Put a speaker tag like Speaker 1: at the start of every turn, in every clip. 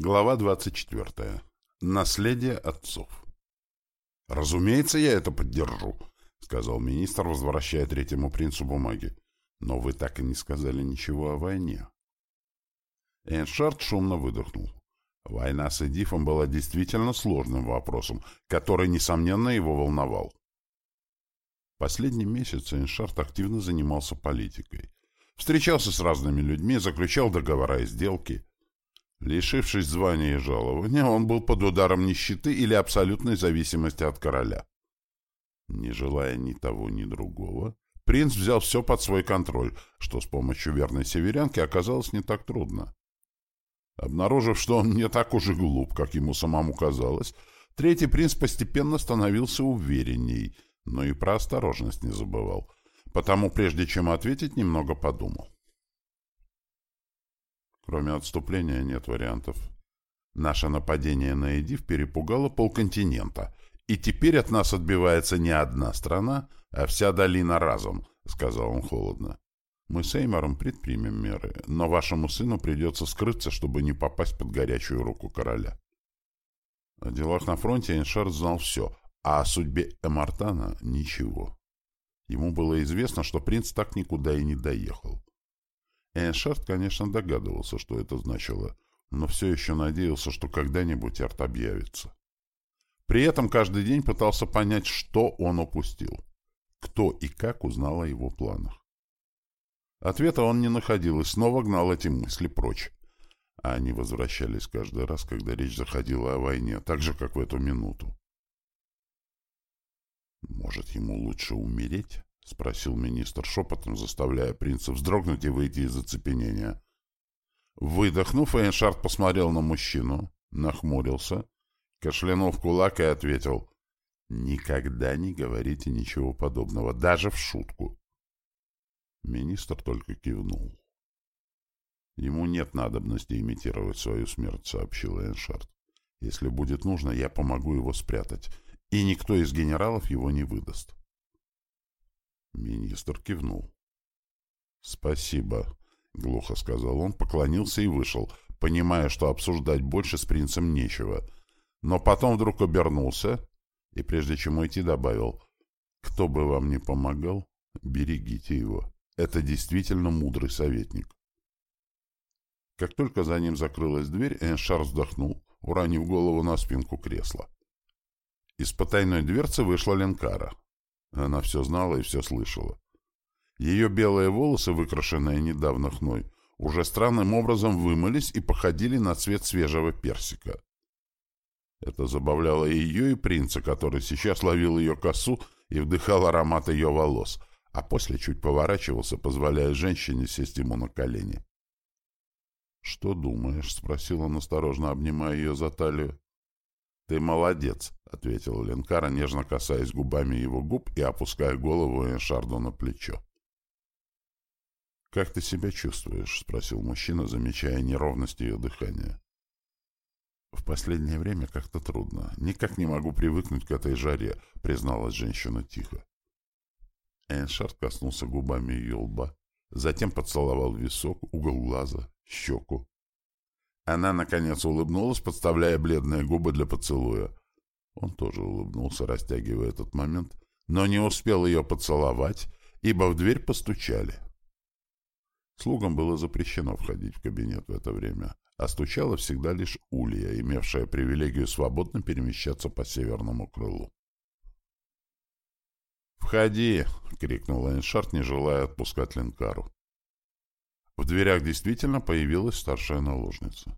Speaker 1: Глава 24. Наследие отцов. «Разумеется, я это поддержу», — сказал министр, возвращая третьему принцу бумаги. «Но вы так и не сказали ничего о войне». Эйншард шумно выдохнул. Война с Эдифом была действительно сложным вопросом, который, несомненно, его волновал. Последний месяц Эйншард активно занимался политикой. Встречался с разными людьми, заключал договора и сделки — Лишившись звания и жалования, он был под ударом нищеты или абсолютной зависимости от короля. Не желая ни того, ни другого, принц взял все под свой контроль, что с помощью верной северянки оказалось не так трудно. Обнаружив, что он не так уж и глуп, как ему самому казалось, третий принц постепенно становился уверенней, но и про осторожность не забывал, потому прежде чем ответить, немного подумал. Кроме отступления нет вариантов. Наше нападение на Эдив перепугало полконтинента, и теперь от нас отбивается не одна страна, а вся долина разом, — сказал он холодно. Мы с Эймором предпримем меры, но вашему сыну придется скрыться, чтобы не попасть под горячую руку короля. О делах на фронте Эйншард знал все, а о судьбе Эмартана — ничего. Ему было известно, что принц так никуда и не доехал. Эйншард, конечно, догадывался, что это значило, но все еще надеялся, что когда-нибудь арт объявится. При этом каждый день пытался понять, что он упустил, кто и как узнал о его планах. Ответа он не находил и снова гнал эти мысли прочь. А они возвращались каждый раз, когда речь заходила о войне, так же, как в эту минуту. Может, ему лучше умереть? — спросил министр шепотом, заставляя принца вздрогнуть и выйти из оцепенения. Выдохнув, Эйншард посмотрел на мужчину, нахмурился, кашлянул в кулак и ответил «Никогда не говорите ничего подобного, даже в шутку». Министр только кивнул. «Ему нет надобности имитировать свою смерть», — сообщил Эйншард. «Если будет нужно, я помогу его спрятать, и никто из генералов его не выдаст». Министр кивнул. «Спасибо», — глухо сказал он, поклонился и вышел, понимая, что обсуждать больше с принцем нечего. Но потом вдруг обернулся и, прежде чем уйти, добавил, «Кто бы вам ни помогал, берегите его. Это действительно мудрый советник». Как только за ним закрылась дверь, Эншар вздохнул, уронив голову на спинку кресла. Из потайной дверцы вышла Ленкара. Она все знала и все слышала. Ее белые волосы, выкрашенные недавно хной, уже странным образом вымылись и походили на цвет свежего персика. Это забавляло и ее, и принца, который сейчас ловил ее косу и вдыхал аромат ее волос, а после чуть поворачивался, позволяя женщине сесть ему на колени. «Что думаешь?» — спросил он, осторожно обнимая ее за талию. «Ты молодец», — ответил Ленкара, нежно касаясь губами его губ и опуская голову Эншарду на плечо. «Как ты себя чувствуешь?» — спросил мужчина, замечая неровность ее дыхания. «В последнее время как-то трудно. Никак не могу привыкнуть к этой жаре», — призналась женщина тихо. Эншард коснулся губами ее лба, затем поцеловал висок, угол глаза, щеку. Она, наконец, улыбнулась, подставляя бледные губы для поцелуя. Он тоже улыбнулся, растягивая этот момент, но не успел ее поцеловать, ибо в дверь постучали. Слугам было запрещено входить в кабинет в это время, а стучала всегда лишь Улья, имевшая привилегию свободно перемещаться по северному крылу. «Входи!» — крикнул Эйншард, не желая отпускать Ленкару. В дверях действительно появилась старшая наложница.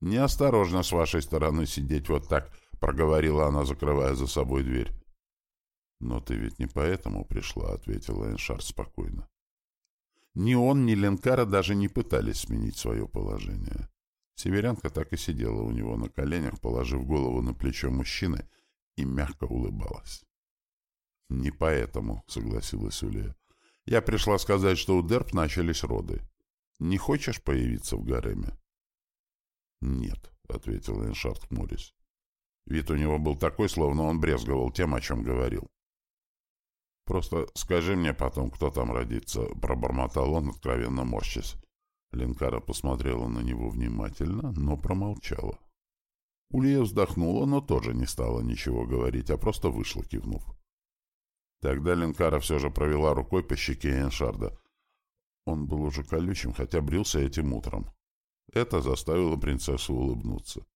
Speaker 1: «Неосторожно с вашей стороны сидеть вот так», — проговорила она, закрывая за собой дверь. «Но ты ведь не поэтому пришла», — ответила Эншар спокойно. Ни он, ни Ленкара даже не пытались сменить свое положение. Северянка так и сидела у него на коленях, положив голову на плечо мужчины, и мягко улыбалась. «Не поэтому», — согласилась Улия. Я пришла сказать, что у Дерп начались роды. Не хочешь появиться в гареме? — Нет, — ответил Эншард, хмурясь. Вид у него был такой, словно он брезговал тем, о чем говорил. — Просто скажи мне потом, кто там родится, — пробормотал он, откровенно морщась. Ленкара посмотрела на него внимательно, но промолчала. Улья вздохнула, но тоже не стала ничего говорить, а просто вышла, кивнув. Тогда Ленкара все же провела рукой по щеке Эншарда. Он был уже колючим, хотя брился этим утром. Это заставило принцессу улыбнуться.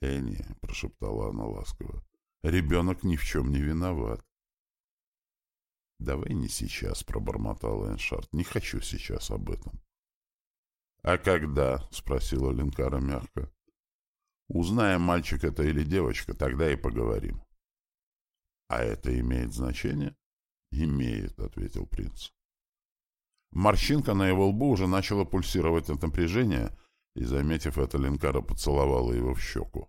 Speaker 1: «Энни», — прошептала она ласково, — «ребенок ни в чем не виноват». «Давай не сейчас», — пробормотал Эншард. «Не хочу сейчас об этом». «А когда?» — спросила Ленкара мягко. «Узнаем, мальчик это или девочка, тогда и поговорим». «А это имеет значение?» «Имеет», — ответил принц. Морщинка на его лбу уже начала пульсировать от напряжения, и, заметив это, Ленкара поцеловала его в щеку.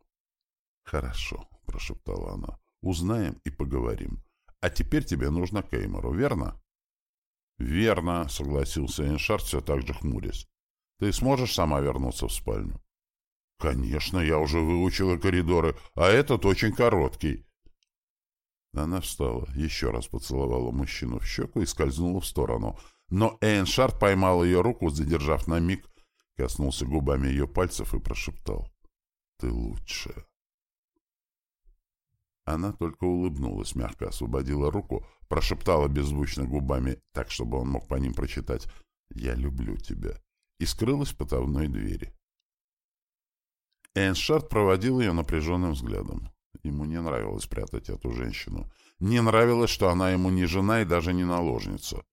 Speaker 1: «Хорошо», — прошептала она, — «узнаем и поговорим. А теперь тебе нужно к верно?» «Верно», — согласился Эншард, все так же хмурясь. «Ты сможешь сама вернуться в спальню?» «Конечно, я уже выучила коридоры, а этот очень короткий». Она встала, еще раз поцеловала мужчину в щеку и скользнула в сторону. Но Эйншард поймал ее руку, задержав на миг, коснулся губами ее пальцев и прошептал. «Ты лучшая». Она только улыбнулась, мягко освободила руку, прошептала беззвучно губами, так, чтобы он мог по ним прочитать «Я люблю тебя», и скрылась в потовной двери. Эйншард проводил ее напряженным взглядом. Ему не нравилось прятать эту женщину. Не нравилось, что она ему не жена и даже не наложница.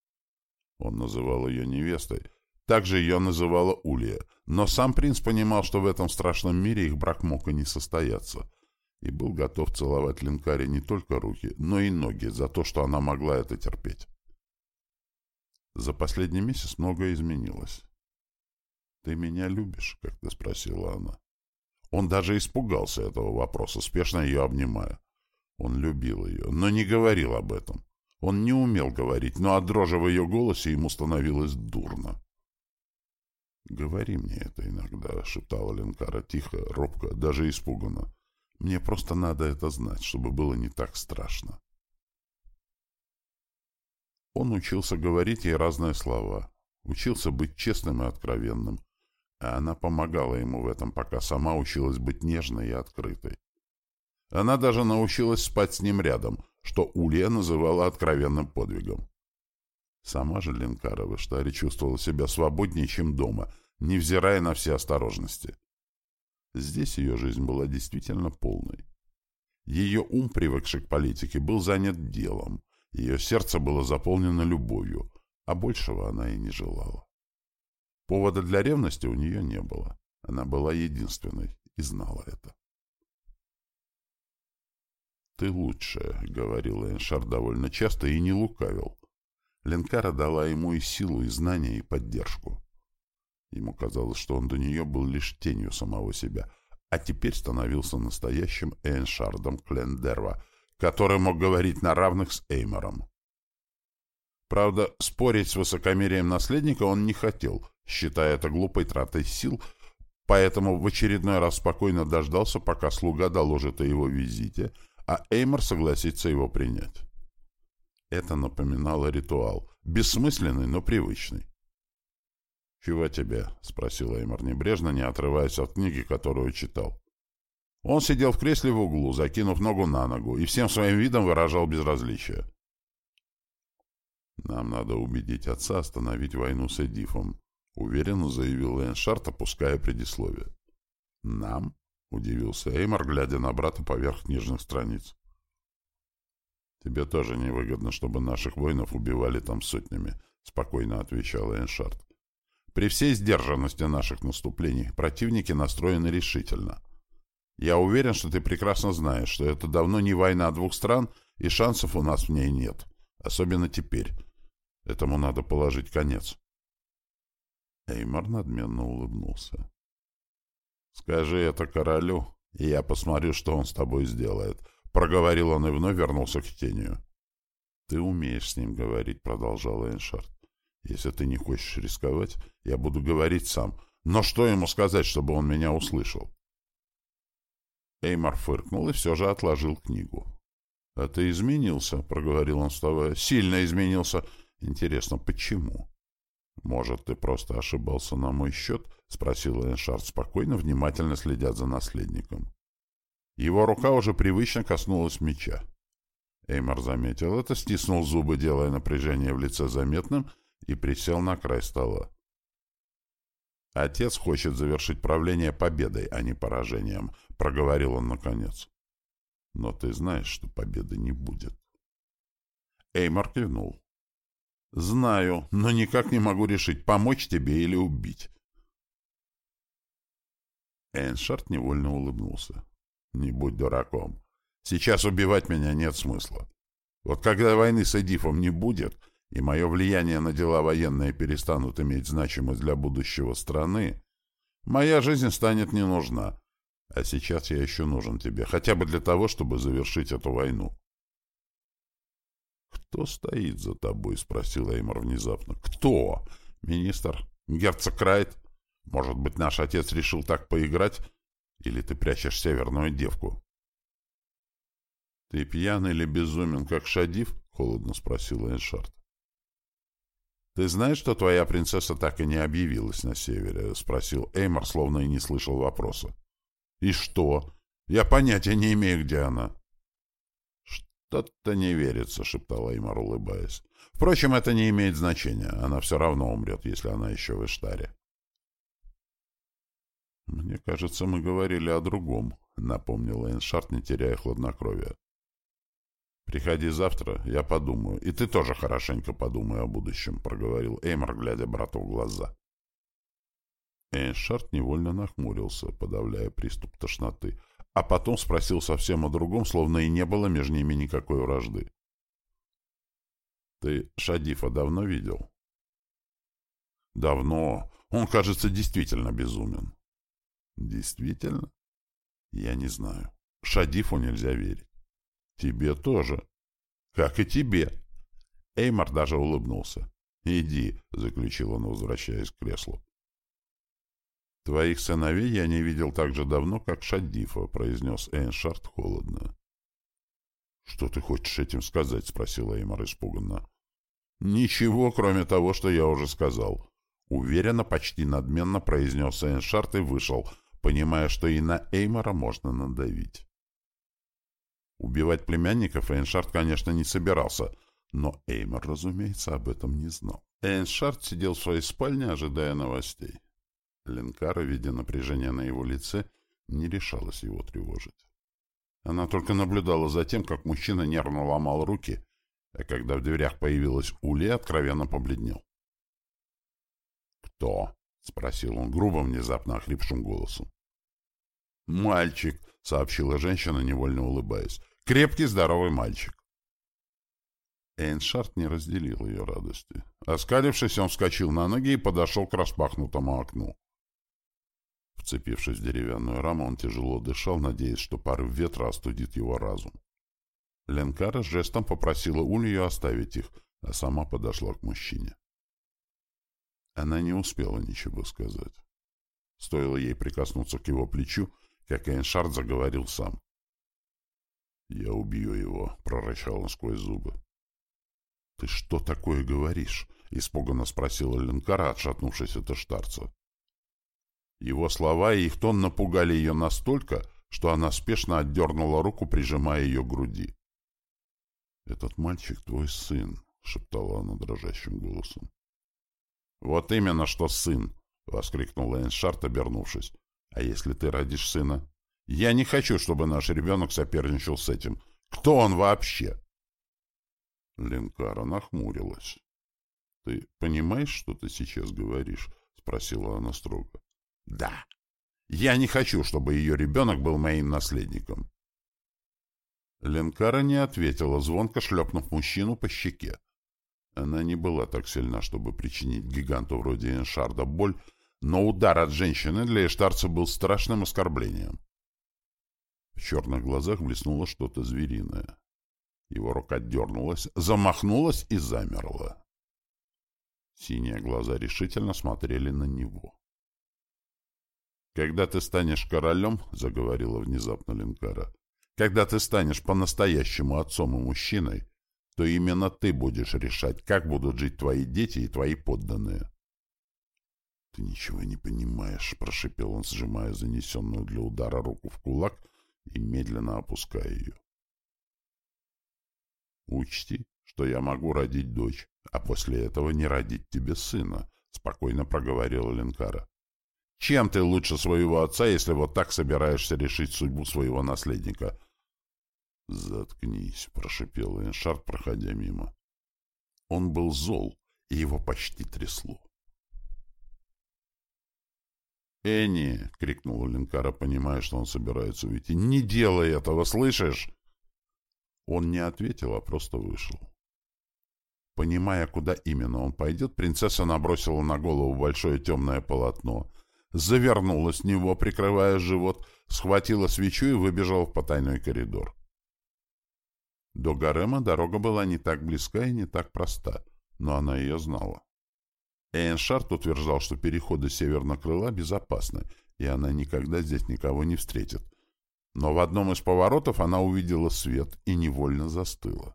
Speaker 1: Он называл ее невестой. Также ее называла Улья. Но сам принц понимал, что в этом страшном мире их брак мог и не состояться — и был готов целовать Линкаре не только руки, но и ноги за то, что она могла это терпеть. За последний месяц многое изменилось. «Ты меня любишь?» — как-то спросила она. Он даже испугался этого вопроса, спешно ее обнимая. Он любил ее, но не говорил об этом. Он не умел говорить, но от дрожи в ее голосе ему становилось дурно. «Говори мне это иногда», — шептала Ленкара тихо, робко, даже испуганно. Мне просто надо это знать, чтобы было не так страшно. Он учился говорить ей разные слова, учился быть честным и откровенным, а она помогала ему в этом, пока сама училась быть нежной и открытой. Она даже научилась спать с ним рядом, что Улья называла откровенным подвигом. Сама же Ленкара в Иштаре чувствовала себя свободнее, чем дома, невзирая на все осторожности. Здесь ее жизнь была действительно полной. Ее ум, привыкший к политике, был занят делом, ее сердце было заполнено любовью, а большего она и не желала. Повода для ревности у нее не было. Она была единственной и знала это. «Ты лучшая», — говорил Эншар довольно часто и не лукавил. Ленкара дала ему и силу, и знания, и поддержку. Ему казалось, что он до нее был лишь тенью самого себя, а теперь становился настоящим Эйншардом Клендерва, который мог говорить на равных с Эймором. Правда, спорить с высокомерием наследника он не хотел, считая это глупой тратой сил, поэтому в очередной раз спокойно дождался, пока слуга доложит о его визите, а Эймор согласится его принять. Это напоминало ритуал, бессмысленный, но привычный. «Чего тебе?» — спросил Эймор небрежно, не отрываясь от книги, которую читал. Он сидел в кресле в углу, закинув ногу на ногу, и всем своим видом выражал безразличие. «Нам надо убедить отца остановить войну с Эдифом», — уверенно заявил Эншарт, опуская предисловие. «Нам?» — удивился Эймор, глядя на брата поверх книжных страниц. «Тебе тоже невыгодно, чтобы наших воинов убивали там сотнями», — спокойно отвечал Эншарт. При всей сдержанности наших наступлений противники настроены решительно. Я уверен, что ты прекрасно знаешь, что это давно не война двух стран, и шансов у нас в ней нет. Особенно теперь. Этому надо положить конец. Эймар надменно улыбнулся. «Скажи это королю, и я посмотрю, что он с тобой сделает», — проговорил он и вновь вернулся к чтению. «Ты умеешь с ним говорить», — продолжал Эйншард. Если ты не хочешь рисковать, я буду говорить сам. Но что ему сказать, чтобы он меня услышал? Эймар фыркнул и все же отложил книгу. — А ты изменился, — проговорил он, вставая. — Сильно изменился. Интересно, почему? «Может, ты просто ошибался на мой счет?» — спросил Эншард спокойно, внимательно следя за наследником. Его рука уже привычно коснулась меча. Эймар заметил это, стиснул зубы, делая напряжение в лице заметным, и присел на край стола. «Отец хочет завершить правление победой, а не поражением», — проговорил он наконец. «Но ты знаешь, что победы не будет». Эймар кивнул. «Знаю, но никак не могу решить, помочь тебе или убить». Эйншард невольно улыбнулся. «Не будь дураком. Сейчас убивать меня нет смысла. Вот когда войны с Эдифом не будет, и мое влияние на дела военные перестанут иметь значимость для будущего страны, моя жизнь станет не нужна. А сейчас я еще нужен тебе, хотя бы для того, чтобы завершить эту войну. «Кто стоит за тобой?» — спросил Эймор внезапно. «Кто? Министр? Герцог Крайт? Может быть, наш отец решил так поиграть? Или ты прячешь северную девку?» «Ты пьян или безумен, как Шадив?» — холодно спросил Эйншард. «Ты знаешь, что твоя принцесса так и не объявилась на севере?» — спросил Эймор, словно и не слышал вопроса. «И что? Я понятия не имею, где она». «Что-то не верится», — шептал Эймор, улыбаясь. «Впрочем, это не имеет значения. Она все равно умрет, если она еще в Иштаре». «Мне кажется, мы говорили о другом», — напомнил Эйншард, не теряя хладнокровия. «Приходи завтра, я подумаю. И ты тоже хорошенько подумай о будущем», — проговорил Эймор, глядя брату в глаза. Эйншард невольно нахмурился, подавляя приступ тошноты, а потом спросил совсем о другом, словно и не было между ними никакой вражды. «Ты Шадифа давно видел?» «Давно. Он, кажется, действительно безумен». «Действительно?» «Я не знаю. Шадифу нельзя верить». «Тебе тоже». «Как и тебе». Эймар даже улыбнулся. «Иди», — заключил он, возвращаясь к креслу. «Твоих сыновей я не видел так же давно, как Шадифа», — произнес Эйншард холодно. «Что ты хочешь этим сказать?» — спросил Эймар испуганно. «Ничего, кроме того, что я уже сказал». Уверенно, почти надменно произнес Эйншард и вышел, понимая, что и на Эймара можно надавить. Убивать племянников Эйншард, конечно, не собирался, но Эймар, разумеется, об этом не знал. Эйншард сидел в своей спальне, ожидая новостей. Ленкара, видя напряжение на его лице, не решалась его тревожить. Она только наблюдала за тем, как мужчина нервно ломал руки, а когда в дверях появилась Ули, откровенно побледнел. «Кто?» — спросил он грубо, внезапно охрипшим голосом. «Мальчик», — сообщила женщина, невольно улыбаясь. Крепкий, здоровый мальчик. Эйншард не разделил ее радости. Оскалившись, он вскочил на ноги и подошел к распахнутому окну. Вцепившись в деревянную раму, он тяжело дышал, надеясь, что порыв ветра остудит его разум. Ленкара жестом попросила Улью оставить их, а сама подошла к мужчине. Она не успела ничего сказать. Стоило ей прикоснуться к его плечу, как Эйншард заговорил сам. «Я убью его», — прорычал он сквозь зубы. «Ты что такое говоришь?» — испуганно спросила Ленкара, отшатнувшись от Эштарца. Его слова и их тон напугали ее настолько, что она спешно отдернула руку, прижимая ее к груди. «Этот мальчик твой сын», — шептала она дрожащим голосом. «Вот именно что сын!» — воскликнул Эйншарт, обернувшись. «А если ты родишь сына?» Я не хочу, чтобы наш ребенок соперничал с этим. Кто он вообще? Ленкара нахмурилась. — Ты понимаешь, что ты сейчас говоришь? — спросила она строго. — Да. Я не хочу, чтобы ее ребенок был моим наследником. Ленкара не ответила, звонко шлепнув мужчину по щеке. Она не была так сильна, чтобы причинить гиганту вроде Эншарда боль, но удар от женщины для эштарца был страшным оскорблением. В черных глазах блеснуло что-то звериное. Его рука дернулась, замахнулась и замерла. Синие глаза решительно смотрели на него. «Когда ты станешь королем, — заговорила внезапно Ленкара, — когда ты станешь по-настоящему отцом и мужчиной, то именно ты будешь решать, как будут жить твои дети и твои подданные. «Ты ничего не понимаешь», — прошипел он, сжимая занесенную для удара руку в кулак и медленно опуская ее. «Учти, что я могу родить дочь, а после этого не родить тебе сына», — спокойно проговорила Ленкара. «Чем ты лучше своего отца, если вот так собираешься решить судьбу своего наследника?» «Заткнись», — прошипел Эншард, проходя мимо. Он был зол, и его почти трясло. «Энни!» — крикнула Ленкара, понимая, что он собирается уйти. «Не делай этого, слышишь?» Он не ответил, а просто вышел. Понимая, куда именно он пойдет, принцесса набросила на голову большое темное полотно, завернула с него, прикрывая живот, схватила свечу и выбежала в потайной коридор. До Гарема дорога была не так близка и не так проста, но она ее знала. Эйншарт утверждал, что переходы северного крыла безопасны, и она никогда здесь никого не встретит. Но в одном из поворотов она увидела свет и невольно застыла.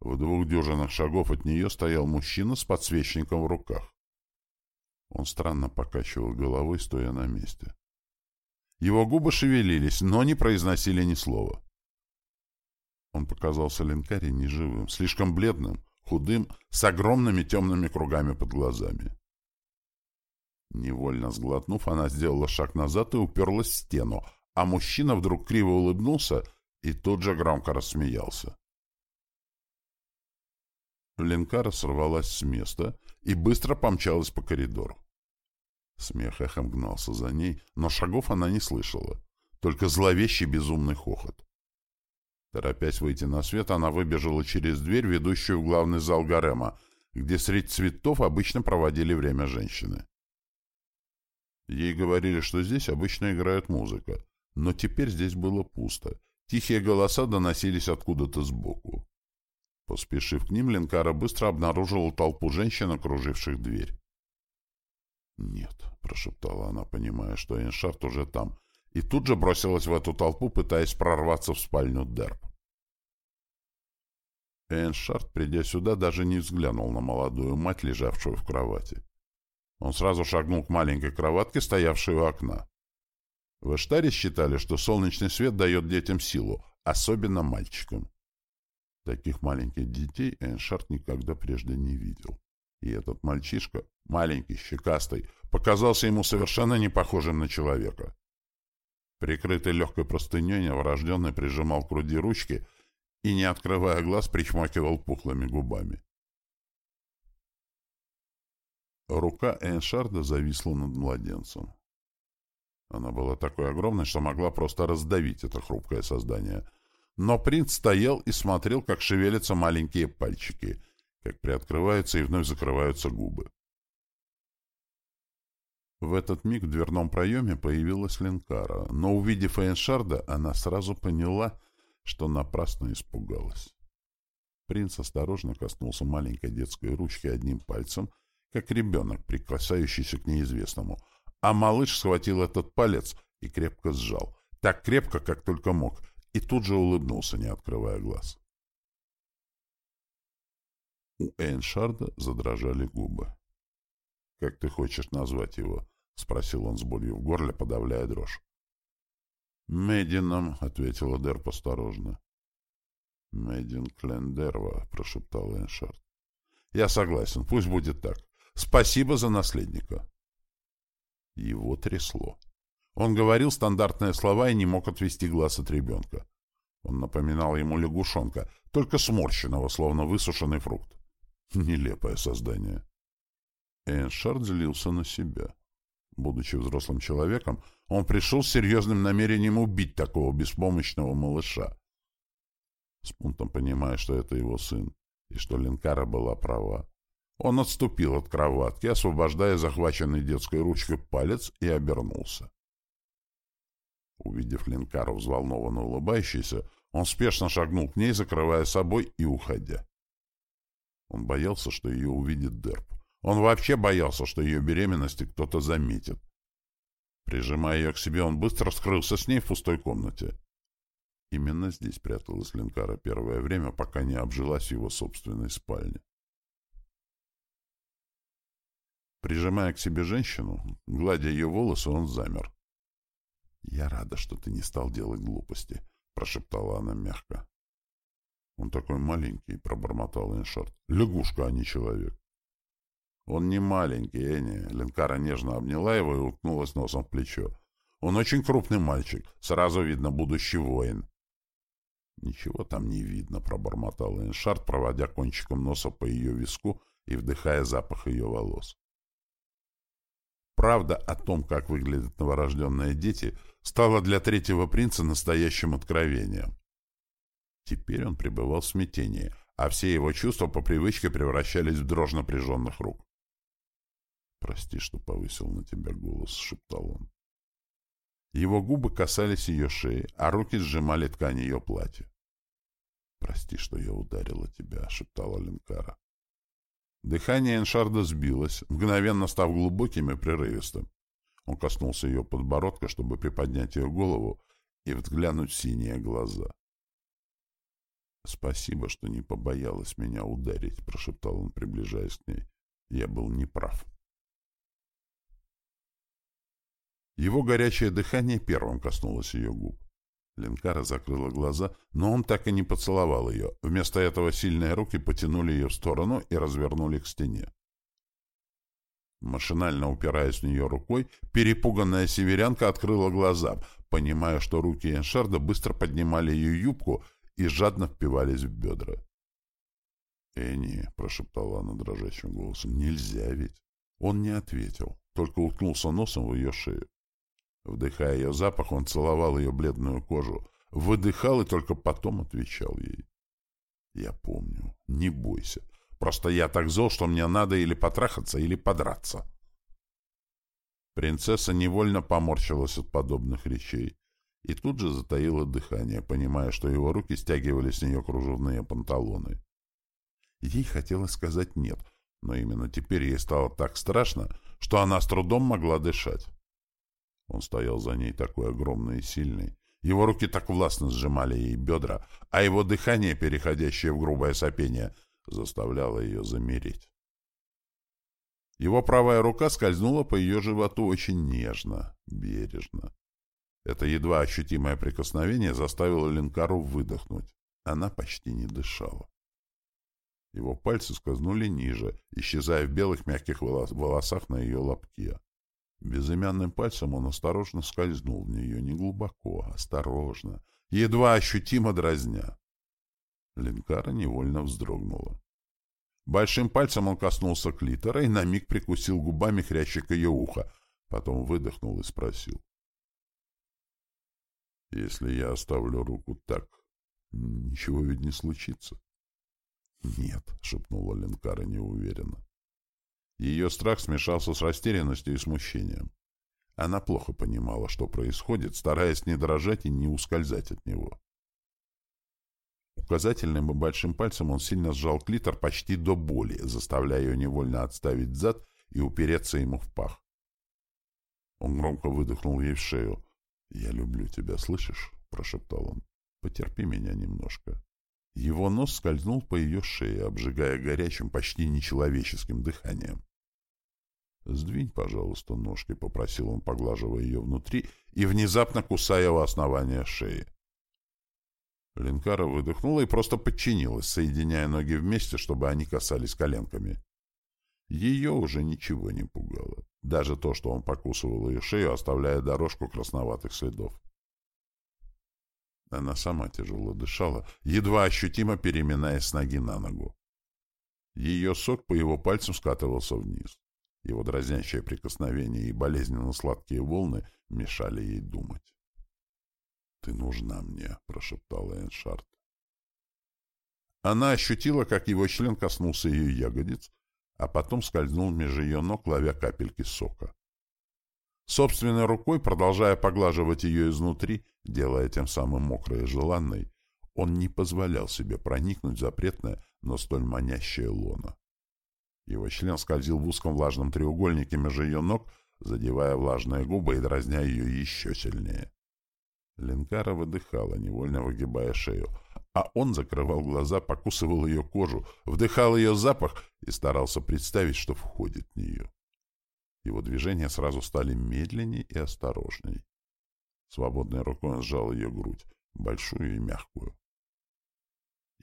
Speaker 1: В двух дюжинах шагов от нее стоял мужчина с подсвечником в руках. Он странно покачивал головой, стоя на месте. Его губы шевелились, но не произносили ни слова. Он показался Ленкаре неживым, слишком бледным, худым, с огромными темными кругами под глазами. Невольно сглотнув, она сделала шаг назад и уперлась в стену, а мужчина вдруг криво улыбнулся и тут же громко рассмеялся. Ленкара сорвалась с места и быстро помчалась по коридору. Смех эхом гнался за ней, но шагов она не слышала, только зловещий безумный хохот. Торопясь выйти на свет, она выбежала через дверь, ведущую в главный зал гарема, где среди цветов обычно проводили время женщины. Ей говорили, что здесь обычно играет музыка, но теперь здесь было пусто. Тихие голоса доносились откуда-то сбоку. Поспешив к ним, Ленкара быстро обнаружила толпу женщин, окруживших дверь. «Нет», — прошептала она, понимая, что Эншарт уже там, и тут же бросилась в эту толпу, пытаясь прорваться в спальню Дерб. Эйншард, придя сюда, даже не взглянул на молодую мать, лежавшую в кровати. Он сразу шагнул к маленькой кроватке, стоявшей у окна. В Эштаре считали, что солнечный свет дает детям силу, особенно мальчикам. Таких маленьких детей Эйншард никогда прежде не видел. И этот мальчишка, маленький, щекастый, показался ему совершенно не похожим на человека. Прикрытый легкой простыней, новорожденный прижимал к груди ручки и, не открывая глаз, причмакивал пухлыми губами. Рука Эйншарда зависла над младенцем. Она была такой огромной, что могла просто раздавить это хрупкое создание. Но принц стоял и смотрел, как шевелятся маленькие пальчики, как приоткрываются и вновь закрываются губы. В этот миг в дверном проеме появилась Ленкара, но, увидев Эйншарда, она сразу поняла, что напрасно испугалась. Принц осторожно коснулся маленькой детской ручки одним пальцем, как ребенок, прикасающийся к неизвестному, а малыш схватил этот палец и крепко сжал, так крепко, как только мог, и тут же улыбнулся, не открывая глаз. У Эйншарда задрожали губы. «Как ты хочешь назвать его?» — спросил он с болью в горле, подавляя дрожь. «Медином», — ответила Дерп осторожно. «Медин Клендерва», — прошептал Эншард. «Я согласен, пусть будет так. Спасибо за наследника». Его трясло. Он говорил стандартные слова и не мог отвести глаз от ребенка. Он напоминал ему лягушонка, только сморщенного, словно высушенный фрукт. Нелепое создание. Эншард злился на себя. Будучи взрослым человеком, он пришел с серьезным намерением убить такого беспомощного малыша. С пунктом понимая, что это его сын, и что Ленкара была права, он отступил от кроватки, освобождая захваченный детской ручкой палец, и обернулся. Увидев Ленкару взволнованно улыбающейся, он спешно шагнул к ней, закрывая собой и уходя. Он боялся, что ее увидит Дерб. Он вообще боялся, что ее беременности кто-то заметит. Прижимая ее к себе, он быстро скрылся с ней в пустой комнате. Именно здесь пряталась Ленкара первое время, пока не обжилась в его собственной спальне. Прижимая к себе женщину, гладя ее волосы, он замер. «Я рада, что ты не стал делать глупости», — прошептала она мягко. «Он такой маленький», — пробормотал Эншард. «Лягушка, а не человек». «Он не маленький, Энни». Ленкара нежно обняла его и уткнулась носом в плечо. «Он очень крупный мальчик. Сразу видно будущий воин». «Ничего там не видно», — пробормотал Эншард, проводя кончиком носа по ее виску и вдыхая запах ее волос. Правда о том, как выглядят новорожденные дети, стала для третьего принца настоящим откровением. Теперь он пребывал в смятении, а все его чувства по привычке превращались в дрожь напряженных рук. «Прости, что повысил на тебя голос», — шептал он. Его губы касались ее шеи, а руки сжимали ткань ее платья. «Прости, что я ударила тебя», — шептала Ленкара. Дыхание Эншарда сбилось, мгновенно став глубоким и прерывистым. Он коснулся ее подбородка, чтобы приподнять ее голову и взглянуть в синие глаза. «Спасибо, что не побоялась меня ударить», — прошептал он, приближаясь к ней. «Я был неправ». Его горячее дыхание первым коснулось ее губ. Ленкара закрыла глаза, но он так и не поцеловал ее. Вместо этого сильные руки потянули ее в сторону и развернули к стене. Машинально упираясь в нее рукой, перепуганная северянка открыла глаза, понимая, что руки Эншарда быстро поднимали ее юбку и жадно впивались в бедра. «Энни», — прошептала она дрожащим голосом, — «нельзя ведь». Он не ответил, только уткнулся носом в ее шею. Вдыхая ее запах, он целовал ее бледную кожу, выдыхал и только потом отвечал ей. «Я помню. Не бойся. Просто я так зол, что мне надо или потрахаться, или подраться». Принцесса невольно поморщилась от подобных речей и тут же затаила дыхание, понимая, что его руки стягивали с нее кружевные панталоны. Ей хотелось сказать «нет», но именно теперь ей стало так страшно, что она с трудом могла дышать. Он стоял за ней такой огромный и сильный. Его руки так властно сжимали ей бедра, а его дыхание, переходящее в грубое сопение, заставляло ее замереть. Его правая рука скользнула по ее животу очень нежно, бережно. Это едва ощутимое прикосновение заставило Ленкару выдохнуть. Она почти не дышала. Его пальцы скользнули ниже, исчезая в белых мягких волосах на ее лобке. Безымянным пальцем он осторожно скользнул в нее, не глубоко, осторожно, едва ощутимо дразня. Линкара невольно вздрогнула. Большим пальцем он коснулся клитора и на миг прикусил губами хрящик ее уха, потом выдохнул и спросил. «Если я оставлю руку так, ничего ведь не случится?» «Нет», — шепнула Ленкара неуверенно. Ее страх смешался с растерянностью и смущением. Она плохо понимала, что происходит, стараясь не дрожать и не ускользать от него. Указательным и большим пальцем он сильно сжал клитор почти до боли, заставляя ее невольно отставить зад и упереться ему в пах. Он громко выдохнул ей в шею. «Я люблю тебя, слышишь?» — прошептал он. «Потерпи меня немножко». Его нос скользнул по ее шее, обжигая горячим, почти нечеловеческим дыханием. «Сдвинь, пожалуйста, ножки», — попросил он, поглаживая ее внутри и внезапно кусая у основания шеи. Ленкара выдохнула и просто подчинилась, соединяя ноги вместе, чтобы они касались коленками. Ее уже ничего не пугало. Даже то, что он покусывал ее шею, оставляя дорожку красноватых следов. Она сама тяжело дышала, едва ощутимо переминаясь с ноги на ногу. Ее сок по его пальцам скатывался вниз. Его дразнящее прикосновение и болезненно-сладкие волны мешали ей думать. «Ты нужна мне», — прошептала Эншарт. Она ощутила, как его член коснулся ее ягодиц, а потом скользнул между ее ног, ловя капельки сока. Собственной рукой, продолжая поглаживать ее изнутри, делая тем самым мокрой и желанной, он не позволял себе проникнуть запретное, но столь манящее лоно. Его член скользил в узком влажном треугольнике между ее ног, задевая влажные губы и дразня ее еще сильнее. Ленкара выдыхала, невольно выгибая шею, а он закрывал глаза, покусывал ее кожу, вдыхал ее запах и старался представить, что входит в нее. Его движения сразу стали медленней и осторожней. Свободной рукой он сжал ее грудь, большую и мягкую.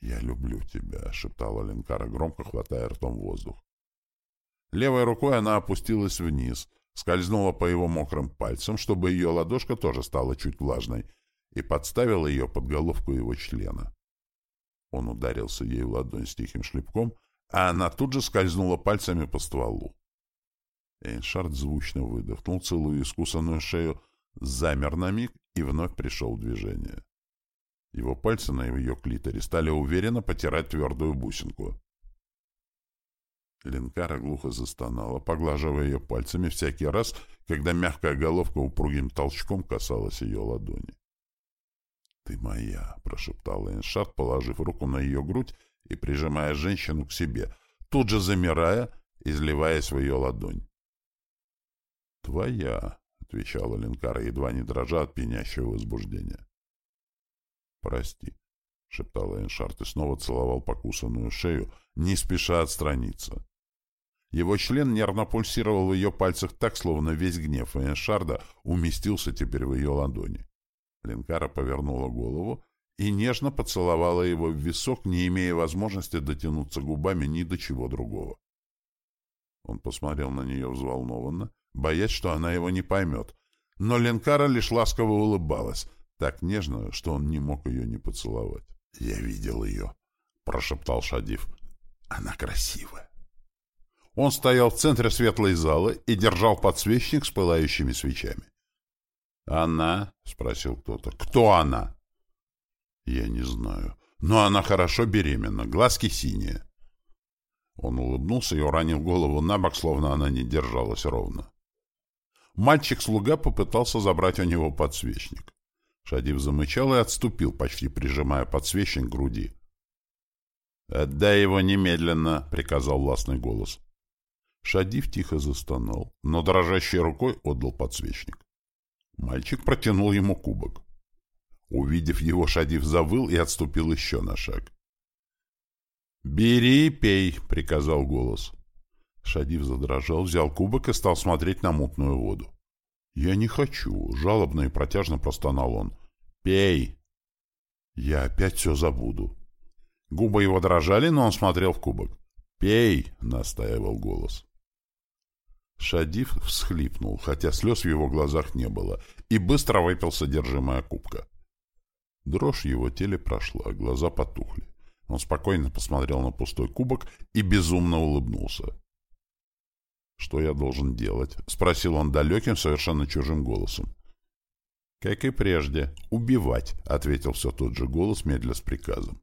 Speaker 1: «Я люблю тебя», — шептала Ленкара, громко хватая ртом воздух. Левой рукой она опустилась вниз, скользнула по его мокрым пальцам, чтобы ее ладошка тоже стала чуть влажной, и подставила ее под головку его члена. Он ударился ей в ладонь с тихим шлепком, а она тут же скользнула пальцами по стволу. Эйншард звучно выдохнул целую искусанную шею, замер на миг и вновь пришел в движение. Его пальцы на ее клиторе стали уверенно потирать твердую бусинку. Ленкара глухо застонала, поглаживая ее пальцами всякий раз, когда мягкая головка упругим толчком касалась ее ладони. «Ты моя!» — прошептал Эншат, положив руку на ее грудь и прижимая женщину к себе, тут же замирая, изливаясь в ее ладонь. «Твоя!» — отвечала Ленкара, едва не дрожа от пьянящего возбуждения. «Прости», — шептал Эншарт и снова целовал покусанную шею, не спеша отстраниться. Его член нервно пульсировал в ее пальцах так, словно весь гнев Эншарда уместился теперь в ее ладони. Ленкара повернула голову и нежно поцеловала его в висок, не имея возможности дотянуться губами ни до чего другого. Он посмотрел на нее взволнованно, боясь, что она его не поймет. Но Ленкара лишь ласково улыбалась, так нежно, что он не мог ее не поцеловать. «Я видел ее», — прошептал Шадив. «Она красивая». Он стоял в центре светлой залы и держал подсвечник с пылающими свечами. «Она?» — спросил кто-то. «Кто она?» «Я не знаю. Но она хорошо беременна, глазки синие». Он улыбнулся и уронил голову на бок, словно она не держалась ровно. Мальчик-слуга попытался забрать у него подсвечник. Шадив замычал и отступил, почти прижимая подсвечник к груди. «Отдай его немедленно!» — приказал властный голос. Шадив тихо застонал, но дрожащей рукой отдал подсвечник. Мальчик протянул ему кубок. Увидев его, Шадив завыл и отступил еще на шаг. «Бери и пей», — приказал голос. Шадив задрожал, взял кубок и стал смотреть на мутную воду. «Я не хочу», — жалобно и протяжно простонал он. «Пей!» «Я опять все забуду». Губы его дрожали, но он смотрел в кубок. «Пей!» — настаивал голос. Шадив всхлипнул, хотя слез в его глазах не было, и быстро выпил содержимое кубка. Дрожь его теле прошла, глаза потухли. Он спокойно посмотрел на пустой кубок и безумно улыбнулся. «Что я должен делать?» — спросил он далеким, совершенно чужим голосом. «Как и прежде. Убивать», — ответил все тот же голос медля с приказом.